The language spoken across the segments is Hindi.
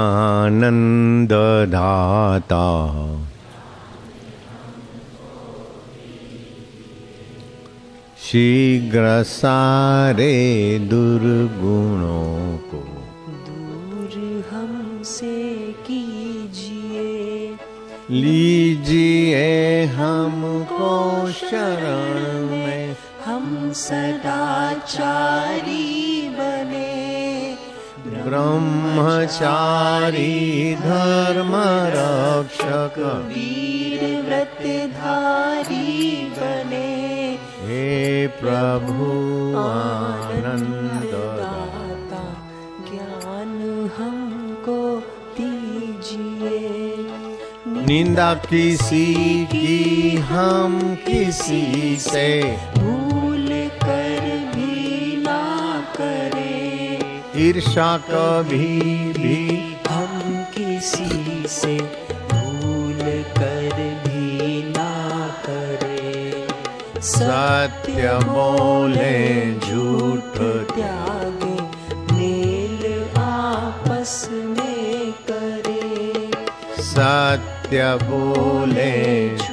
आनन्ददाता शीघ्र सारे दुर्गुणों को। दूर हमसे कीजिए। लीजिए हमको शरण में। हम सदाचारी। ब्रह्मचारी धर्म रक्षक। वीर व्रतधारी बने। हे प्रभु दाता। ज्ञान हमको दीजिए। निंदा किसी की हम किसी से। भूल ईर्षा कभी भी। हम किसी से भूल कर भी ना करें। सत्य बोले झूठ त्यागे मेल आपस में करे। सत्य बोले झूठ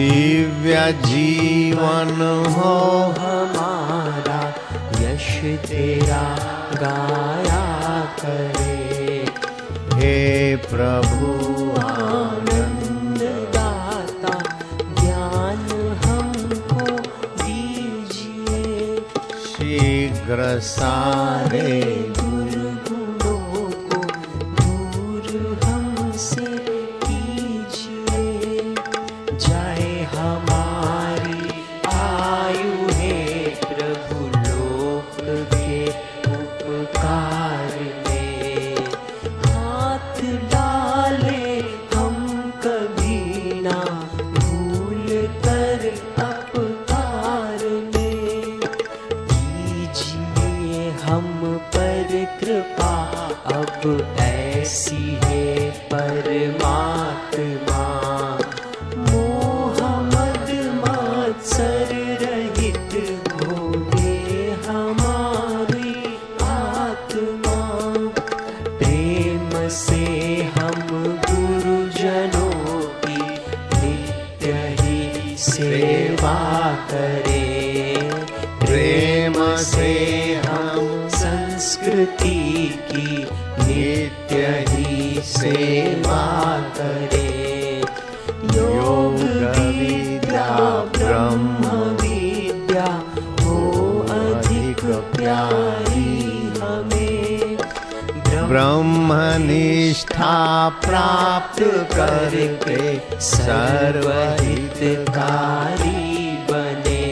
दिव्य जीवन हो हमारा, यश तेरा गाया करे। हे प्रभु आनंद ज्ञान हमको दीजिए। शीघ्र सारे सेवा करे। प्रेम से हम संस्कृति की नित्य ही सेवा करें। योग विद्या, ब्रह्म विद्या ब्रह्म निष्ठा प्राप्त करके सर्वहितकारी बने।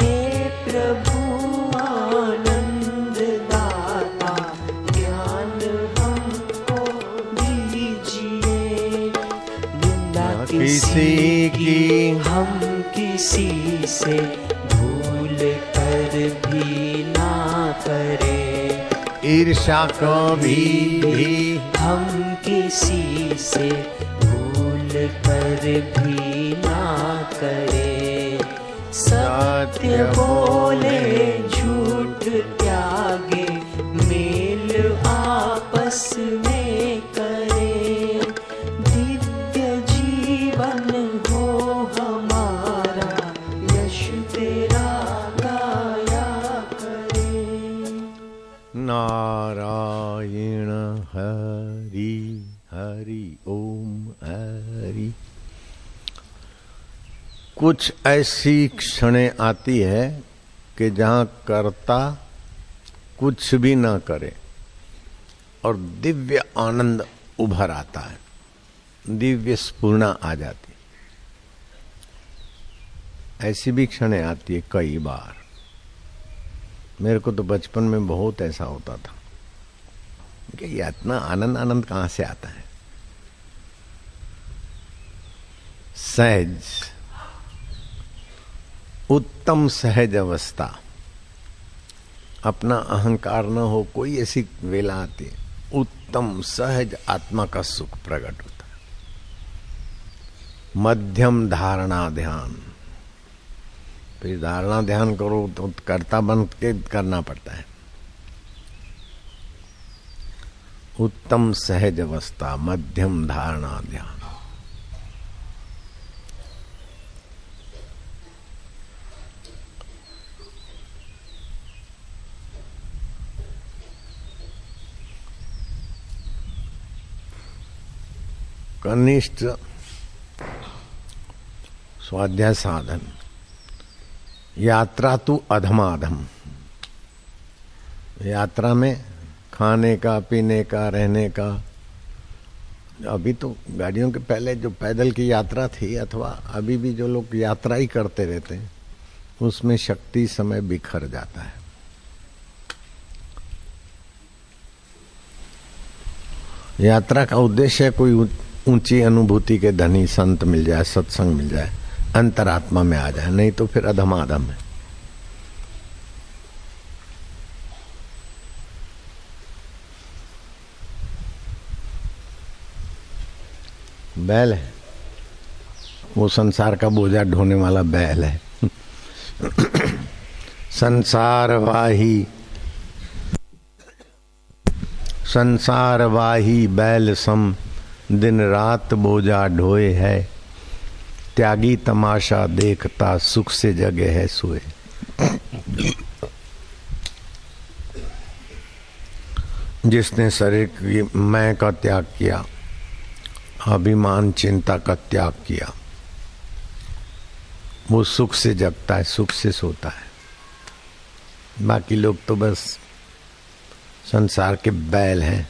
हे प्रभु आनंद दाता ज्ञान हमको दीजिए। निंदा किसी की हम किसी से भूल कर भी ना करें। ईर्षा कभी भी। हम किसी से भूल कर भी ना करें। सत्य बोले झूठ नारायण हरि हरि ओम हरि। कुछ ऐसी क्षणें आती है कि जहाँ कर्ता कुछ भी ना करे और दिव्य आनंद उभर आता है, दिव्य स्पूर्णा आ जाती। ऐसी भी क्षणें आती है कई बार। मेरे को तो बचपन में बहुत ऐसा होता था कि ये इतना आनंद आनंद कहाँ से आता है? सहज, उत्तम सहज अवस्था। अपना अहंकार न हो, कोई ऐसी वेला आती है। उत्तम सहज आत्मा का सुख प्रकट होता है। मध्यम धारणा ध्यान। फिर धारणा ध्यान करो तो कर्ता बन के करना पड़ता है। उत्तम सहज अवस्था, मध्यम धारणा ध्यान। कनिष्ठ स्वाध्याय साधन। यात्रा तू अधमाधम। यात्रा में खाने का, पीने का, रहने का, अभी तो गाड़ियों के पहले जो पैदल की यात्रा थी अथवा अभी भी जो लोग यात्रा ही करते रहते हैं, उसमें शक्ति समय बिखर जाता है। यात्रा का उद्देश्य कोई ऊँची अनुभूति के धनी संत मिल जाए, सत्संग मिल जाए। अंतरात्मा में आ जाए, नहीं तो फिर अधमाधम है। बैल है। वो संसार का बोझा ढोने वाला बैल है। संसार वाही संसार वाही बैल सम दिन रात बोझा ढोए है। त्यागी तमाशा देखता सुख से जगे है सोए। जिसने शरीर की मैं का त्याग किया, अभिमान, चिंता का त्याग किया, वो सुख से जगता है, सुख से सोता है। बाकी लोग तो बस संसार के बैल हैं।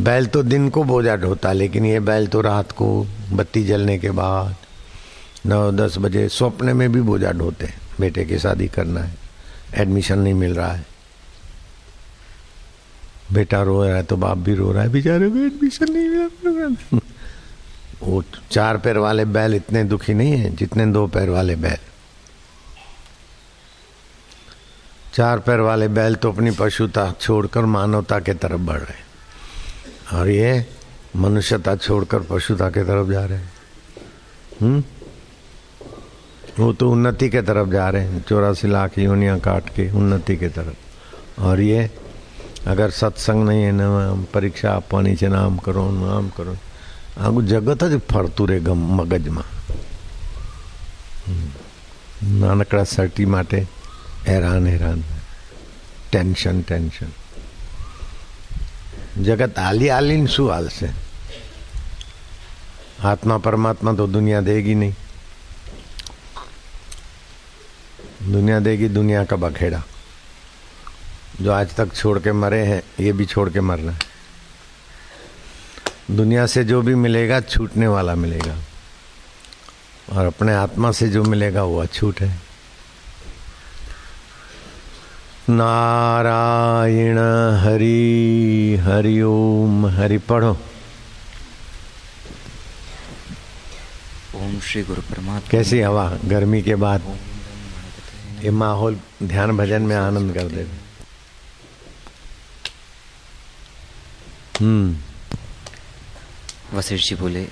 बैल तो दिन को बोझा ढोता लेकिन ये बैल तो रात को बत्ती जलने के बाद नौ, दस बजे सपने में भी बोझा ढोते हैं। बेटे की शादी करना है, एडमिशन नहीं मिल रहा है। बेटा रो रहा है तो बाप भी रो रहा है, बेचारे को एडमिशन नहीं मिला वो चार पैर वाले बैल इतने दुखी नहीं है जितने दो पैर वाले बैल। चार पैर वाले बैल तो अपनी पशुता छोड़कर मानवता के तरफ़ बढ़ रहे और ये मनुष्यता छोड़कर पशुता के तरफ जा रहे हैं हम्म वो तो उन्नति के तरफ जा रहे हैं चौरासी लाख योनियाँ काट के उन्नति के तरफ और ये अगर सत्संग नहीं है न परीक्षा આપવાની છે નામ કરો નામ કરો આખું જગત જ ફરતું રહે ગમ મગજમાં નાનકડા સર્ટી માટે હેરાન હેરાન ટેન્શન ટેન્શન જગત હાલી હાલીને શું હાલશે આત્મા પરમાત્મા તો दुनिया देगी नहीं दुनिया देगी दुनिया का बखेड़ा जो आज तक छोड़ के मरे हैं ये भी छोड़ के मरना है दुनिया से जो भी मिलेगा छूटने वाला मिलेगा और अपने आत्मा से जो मिलेगा वो अछूट है नारायण हरि हरि ओम हरि पढ़ो। ओम श्री गुरु परमात्मा। कैसी हवा? गर्मी के बाद। ये माहौल ध्यान भजन में आनंद कर दे। हम्म। वशिष्ठ जी बोले